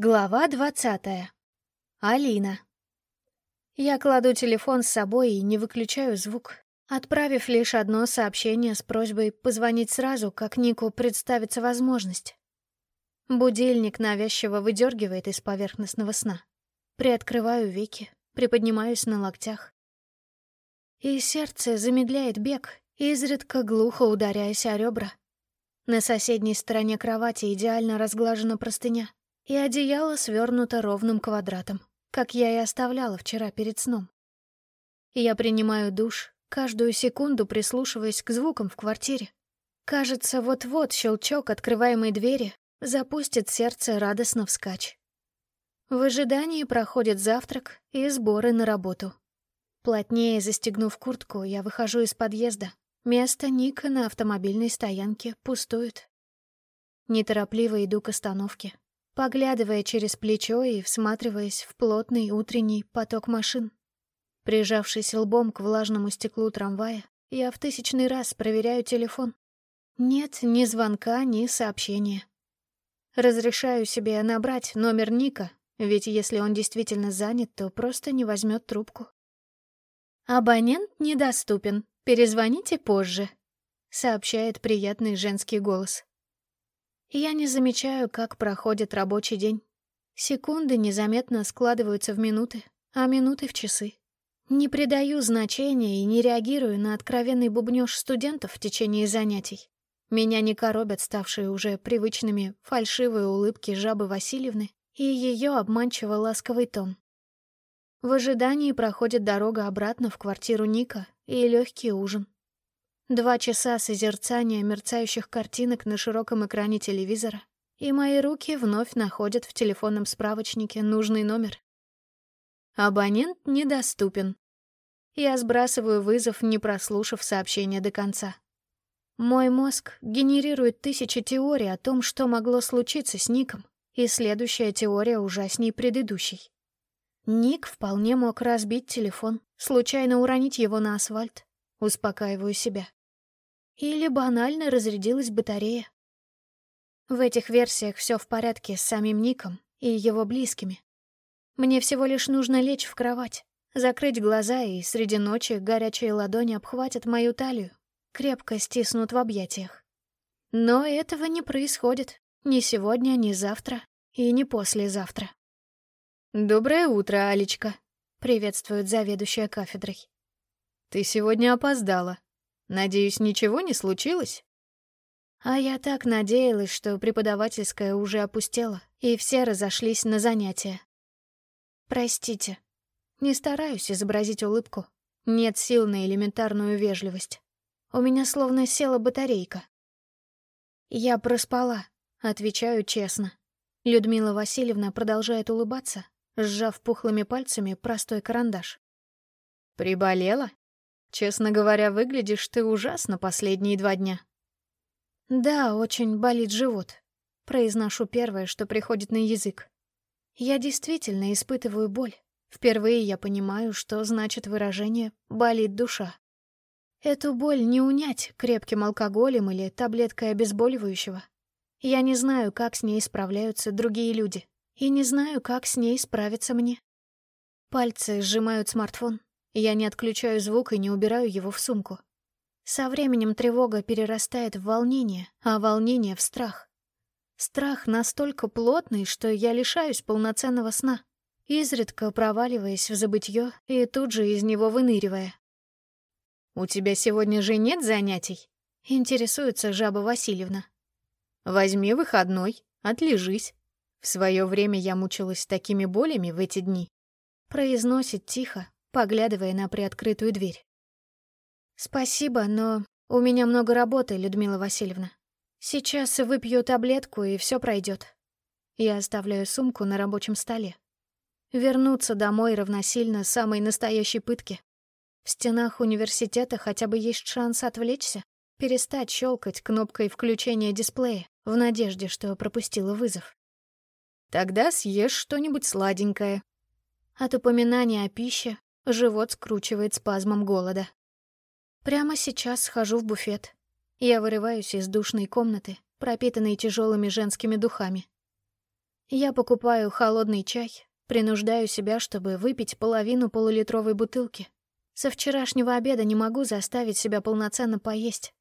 Глава двадцатая. Алина. Я кладу телефон с собой и не выключаю звук, отправив лишь одно сообщение с просьбой позвонить сразу, как Нику представится возможность. Будильник навязчиво выдергивает из поверхностного сна. Приоткрываю веки, приподнимаюсь на локтях. И сердце замедляет бег, изредка глухо ударяясь о ребра. На соседней стороне кровати идеально разглажена простыня — и одеяло свернуто ровным квадратом, как я и оставляла вчера перед сном. Я принимаю душ, каждую секунду прислушиваясь к звукам в квартире. Кажется, вот-вот щелчок открываемой двери запустит сердце радостно вскачь. В ожидании проходит завтрак и сборы на работу. Плотнее застегнув куртку, я выхожу из подъезда. Место Ника на автомобильной стоянке пустует. Неторопливо иду к остановке, поглядывая через плечо и всматриваясь в плотный утренний поток машин. Прижавшись лбом к влажному стеклу трамвая, я в тысячный раз проверяю телефон. Нет ни звонка, ни сообщения. Разрешаю себе набрать номер Ника, ведь если он действительно занят, то просто не возьмет трубку. «Абонент недоступен. Перезвоните позже», — сообщает приятный женский голос. Я не замечаю, как проходит рабочий день. Секунды незаметно складываются в минуты, а минуты в часы. Не придаю значения и не реагирую на откровенный бубнёж студентов в течение занятий. Меня не коробят ставшие уже привычными фальшивые улыбки жабы Васильевны и ее обманчиво ласковый тон. В ожидании проходит дорога обратно в квартиру Ника и легкий ужин. Два часа созерцания мерцающих картинок на широком экране телевизора, и мои руки вновь находят в телефонном справочнике нужный номер. Абонент недоступен. Я сбрасываю вызов, не прослушав сообщение до конца. Мой мозг генерирует тысячи теорий о том, что могло случиться с Ником, и следующая теория ужасней предыдущей. Ник вполне мог разбить телефон, случайно уронить его на асфальт. Успокаиваю себя. Или банально разрядилась батарея. В этих версиях все в порядке с самим Ником и его близкими. Мне всего лишь нужно лечь в кровать, закрыть глаза, и среди ночи горячие ладони обхватят мою талию, крепко стиснут в объятиях. Но этого не происходит ни сегодня, ни завтра и не послезавтра. «Доброе утро, Алечка», — приветствует заведующая кафедрой. «Ты сегодня опоздала», Надеюсь, ничего не случилось? А я так надеялась, что преподавательская уже опустела, и все разошлись на занятия. Простите. Не стараюсь изобразить улыбку. Нет сил на элементарную вежливость. У меня словно села батарейка. Я проспала, отвечаю честно. Людмила Васильевна продолжает улыбаться, сжав пухлыми пальцами простой карандаш. «Приболела?» Честно говоря, выглядишь ты ужасно последние два дня. Да, очень болит живот. Произношу первое, что приходит на язык. Я действительно испытываю боль. Впервые я понимаю, что значит выражение «болит душа». Эту боль не унять крепким алкоголем или таблеткой обезболивающего. Я не знаю, как с ней справляются другие люди. И не знаю, как с ней справиться мне. Пальцы сжимают смартфон, я не отключаю звук и не убираю его в сумку. Со временем тревога перерастает в волнение, а волнение — в страх. Страх настолько плотный, что я лишаюсь полноценного сна, изредка проваливаясь в забытье и тут же из него выныривая. «У тебя сегодня же нет занятий?» — интересуется жаба Васильевна. «Возьми выходной, отлежись. В свое время я мучилась такими болями в эти дни». Произносит тихо, поглядывая на приоткрытую дверь. «Спасибо, но у меня много работы, Людмила Васильевна. Сейчас выпью таблетку, и все пройдет. Я оставляю сумку на рабочем столе. Вернуться домой равносильно самой настоящей пытке. В стенах университета хотя бы есть шанс отвлечься, перестать щелкать кнопкой включения дисплея в надежде, что пропустила вызов. Тогда съешь что-нибудь сладенькое. От упоминания о пище Живот скручивает спазмом голода. Прямо сейчас схожу в буфет. Я вырываюсь из душной комнаты, пропитанной тяжелыми женскими духами. Я покупаю холодный чай, принуждаю себя, чтобы выпить половину полулитровой бутылки. Со вчерашнего обеда не могу заставить себя полноценно поесть.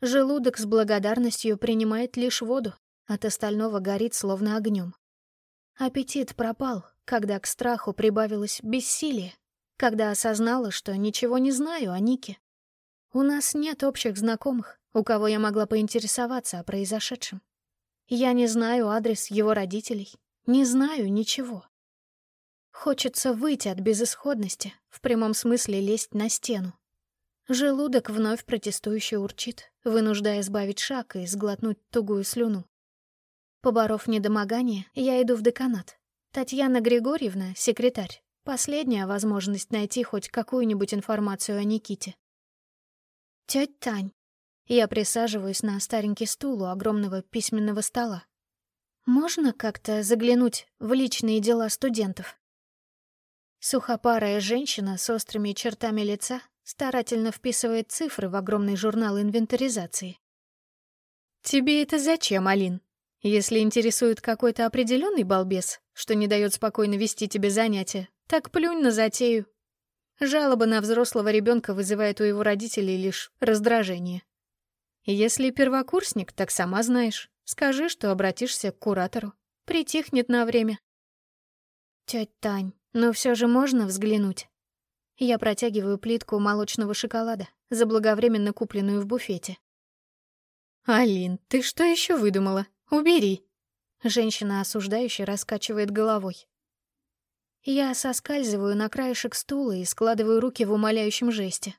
Желудок с благодарностью принимает лишь воду, от остального горит словно огнем. Аппетит пропал, когда к страху прибавилось бессилие, когда осознала, что ничего не знаю о Нике. У нас нет общих знакомых, у кого я могла поинтересоваться о произошедшем. Я не знаю адрес его родителей, не знаю ничего. Хочется выйти от безысходности, в прямом смысле лезть на стену. Желудок вновь протестующе урчит, вынуждая сбавить шаг и сглотнуть тугую слюну. Поборов недомогание, я иду в деканат. Татьяна Григорьевна, секретарь, последняя возможность найти хоть какую-нибудь информацию о Никите. «Тётя Тань, я присаживаюсь на старенький стул у огромного письменного стола. Можно как-то заглянуть в личные дела студентов? Сухопарая женщина с острыми чертами лица старательно вписывает цифры в огромный журнал инвентаризации. «Тебе это зачем, Алин? Если интересует какой-то определенный балбес, что не дает спокойно вести тебе занятия, так плюнь на затею». Жалоба на взрослого ребенка вызывает у его родителей лишь раздражение. Если первокурсник, так сама знаешь. Скажи, что обратишься к куратору. Притихнет на время. Тетя Тань, ну все же можно взглянуть? Я протягиваю плитку молочного шоколада, заблаговременно купленную в буфете. «Алин, ты что еще выдумала? Убери!» Женщина осуждающе раскачивает головой. Я соскальзываю на краешек стула и складываю руки в умоляющем жесте.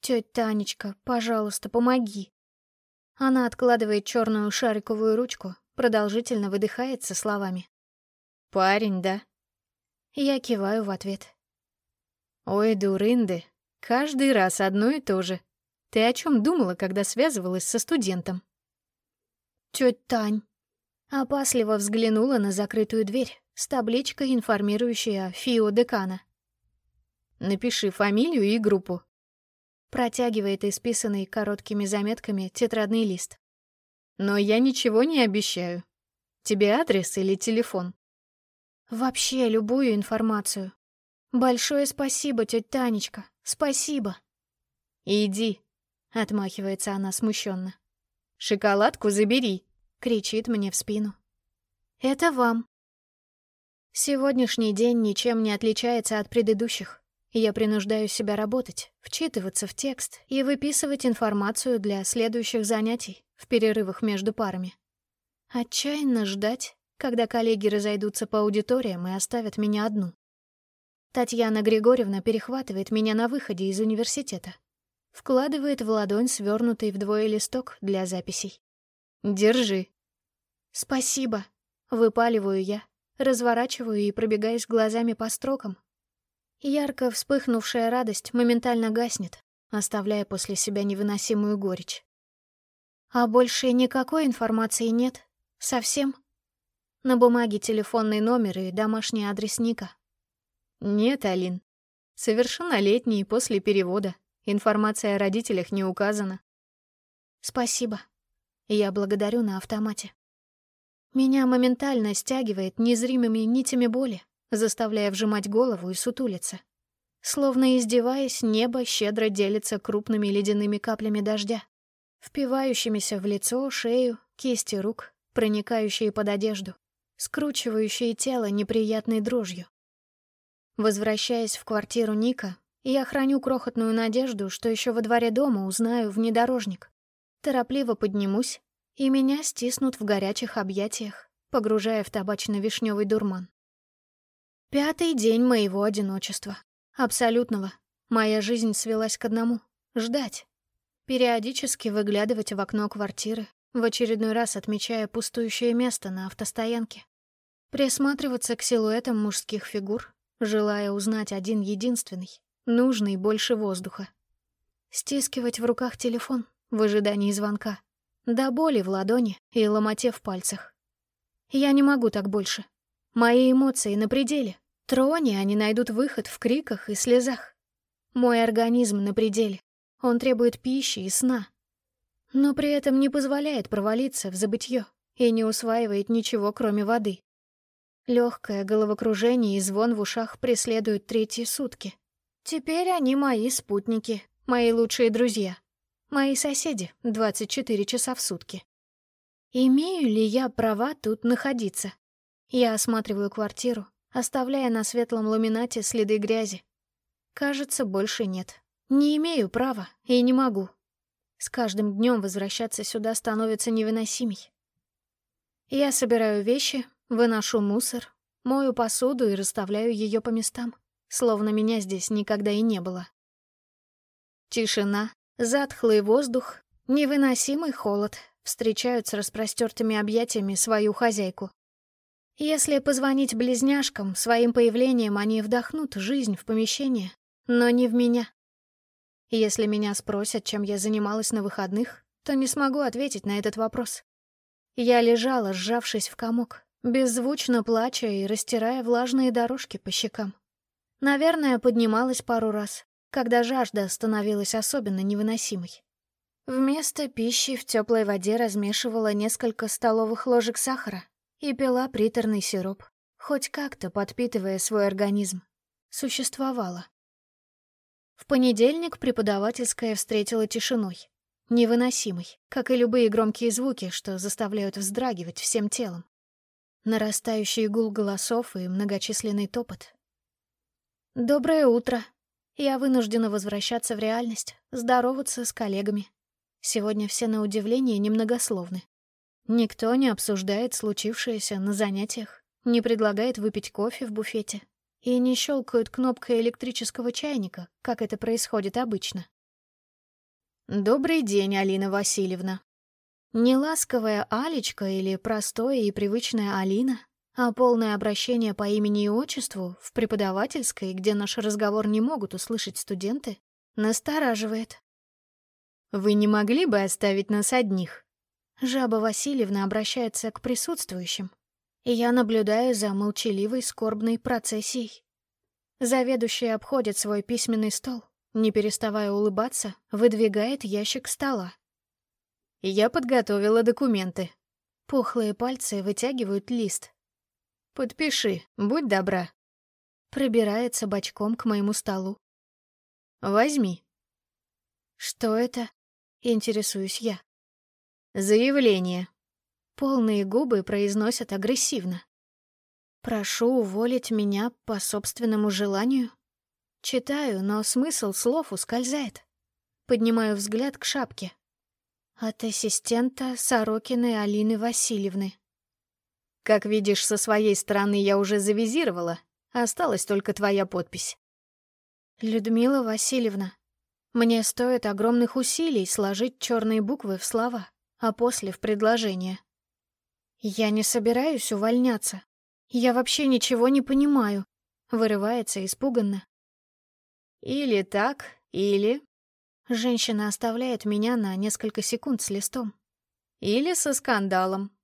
«Тетя Танечка, пожалуйста, помоги». Она откладывает черную шариковую ручку, продолжительно выдыхает со словами. «Парень, да?» Я киваю в ответ. «Ой, дурынды, каждый раз одно и то же. Ты о чем думала, когда связывалась со студентом?» «Тетя Тань». Опасливо взглянула на закрытую дверь с табличкой, информирующей о ФИО декана. «Напиши фамилию и группу, Протягивает исписанный короткими заметками тетрадный лист. «Но я ничего не обещаю. Тебе адрес или телефон?» «Вообще любую информацию. Большое спасибо, тетя Танечка. Спасибо». «Иди», — отмахивается она смущенно. «Шоколадку забери», — кричит мне в спину. «Это вам». Сегодняшний день ничем не отличается от предыдущих. Я принуждаю себя работать, вчитываться в текст и выписывать информацию для следующих занятий в перерывах между парами. Отчаянно ждать, когда коллеги разойдутся по аудиториям и оставят меня одну. Татьяна Григорьевна перехватывает меня на выходе из университета. Вкладывает в ладонь свернутый вдвое листок для записей. «Держи». «Спасибо», — выпаливаю я, разворачиваю и пробегаюсь глазами по строкам, Ярко вспыхнувшая радость моментально гаснет, оставляя после себя невыносимую горечь. А больше никакой информации нет? Совсем? На бумаге телефонный номер и домашний адрес Ника. Нет, Алин. Совершеннолетний после перевода. Информация о родителях не указана. Спасибо. Я благодарю на автомате. Меня моментально стягивает незримыми нитями боли, заставляя вжимать голову и сутулиться. Словно издеваясь, небо щедро делится крупными ледяными каплями дождя, впивающимися в лицо, шею, кисти рук, проникающие под одежду, скручивающие тело неприятной дрожью. Возвращаясь в квартиру Ника, я храню крохотную надежду, что еще во дворе дома узнаю внедорожник. Торопливо поднимусь, и меня стиснут в горячих объятиях, погружая в табачно-вишневый дурман. Пятый день моего одиночества. Абсолютного. Моя жизнь свелась к одному — ждать. Периодически выглядывать в окно квартиры, в очередной раз отмечая пустующее место на автостоянке. Присматриваться к силуэтам мужских фигур, желая узнать один единственный, нужный больше воздуха. Стискивать в руках телефон в ожидании звонка. До боли в ладони и ломоте в пальцах. Я не могу так больше. Мои эмоции на пределе. Трони они найдут выход в криках и слезах. Мой организм на пределе. Он требует пищи и сна. Но при этом не позволяет провалиться в забытье и не усваивает ничего, кроме воды. Легкое головокружение и звон в ушах преследуют третьи сутки. Теперь они мои спутники, мои лучшие друзья, мои соседи 24 часа в сутки. Имею ли я права тут находиться? Я осматриваю квартиру, оставляя на светлом ламинате следы грязи. Кажется, больше нет. Не имею права и не могу. С каждым днем возвращаться сюда становится невыносимей. Я собираю вещи, выношу мусор, мою посуду и расставляю ее по местам, словно меня здесь никогда и не было. Тишина, затхлый воздух, невыносимый холод встречают с распростертыми объятиями свою хозяйку. Если позвонить близняшкам, своим появлением они вдохнут жизнь в помещение, но не в меня. Если меня спросят, чем я занималась на выходных, то не смогу ответить на этот вопрос. Я лежала, сжавшись в комок, беззвучно плача и растирая влажные дорожки по щекам. Наверное, поднималась пару раз, когда жажда становилась особенно невыносимой. Вместо пищи в теплой воде размешивала несколько столовых ложек сахара и пила приторный сироп, хоть как-то подпитывая свой организм. Существовала. В понедельник преподавательская встретила тишиной. Невыносимой, как и любые громкие звуки, что заставляют вздрагивать всем телом. Нарастающий гул голосов и многочисленный топот. «Доброе утро!» Я вынуждена возвращаться в реальность, здороваться с коллегами. Сегодня все на удивление немногословны. Никто не обсуждает случившееся на занятиях, не предлагает выпить кофе в буфете и не щелкают кнопкой электрического чайника, как это происходит обычно. «Добрый день, Алина Васильевна». Не ласковая Алечка или простое и привычная Алина, а полное обращение по имени и отчеству в преподавательской, где наш разговор не могут услышать студенты, настораживает. «Вы не могли бы оставить нас одних?» Жаба Васильевна обращается к присутствующим, и я наблюдаю за молчаливой скорбной процессией. Заведующий обходит свой письменный стол, не переставая улыбаться, выдвигает ящик стола. Я подготовила документы. Пухлые пальцы вытягивают лист. Подпиши, будь добра. Пробирается бочком к моему столу. Возьми. Что это? Интересуюсь я. Заявление. Полные губы произносят агрессивно. Прошу уволить меня по собственному желанию. Читаю, но смысл слов ускользает. Поднимаю взгляд к шапке. От ассистента Сорокиной Алины Васильевны. Как видишь, со своей стороны я уже завизировала. Осталась только твоя подпись. Людмила Васильевна, мне стоит огромных усилий сложить черные буквы в слова, а после в предложение. Я не собираюсь увольняться. Я вообще ничего не понимаю. Вырывается испуганно. Или так, или... Женщина оставляет меня на несколько секунд с листом. Или со скандалом.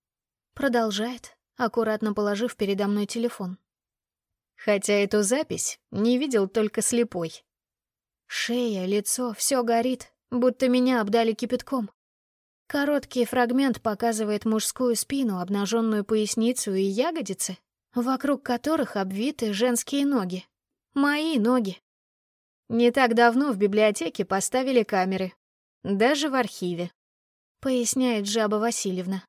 Продолжает, аккуратно положив передо мной телефон. Хотя эту запись не видел только слепой. Шея, лицо, все горит, будто меня обдали кипятком. Короткий фрагмент показывает мужскую спину, обнаженную поясницу и ягодицы, вокруг которых обвиты женские ноги. Мои ноги. Не так давно в библиотеке поставили камеры. Даже в архиве. Поясняет Жаба Васильевна.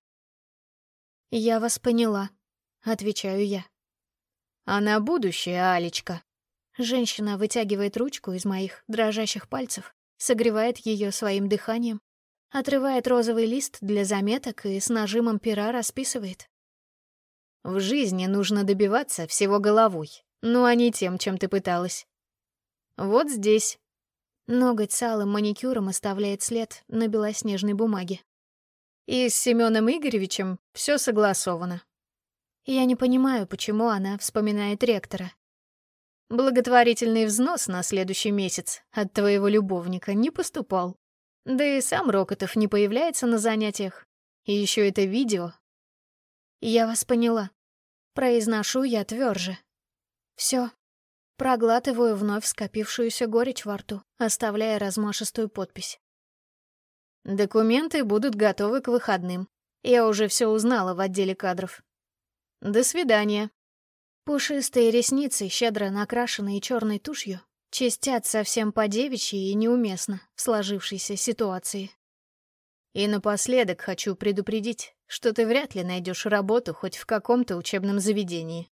«Я вас поняла», — отвечаю я. «А на будущее, Алечка». Женщина вытягивает ручку из моих дрожащих пальцев, согревает ее своим дыханием, отрывает розовый лист для заметок и с нажимом пера расписывает. В жизни нужно добиваться всего головой, ну а не тем, чем ты пыталась. Вот здесь. Ноготь с алым маникюром оставляет след на белоснежной бумаге. И с Семеном Игоревичем все согласовано. Я не понимаю, почему она вспоминает ректора. Благотворительный взнос на следующий месяц от твоего любовника не поступал. Да и сам Рокотов не появляется на занятиях. И еще это видео. Я вас поняла. Произношу я тверже. Все. Проглатываю вновь скопившуюся горечь во рту, оставляя размашистую подпись. Документы будут готовы к выходным. Я уже все узнала в отделе кадров. До свидания. Пушистые ресницы, щедро накрашенные черной тушью, чистят совсем по-девичьи и неуместно в сложившейся ситуации. И напоследок хочу предупредить, что ты вряд ли найдешь работу хоть в каком-то учебном заведении.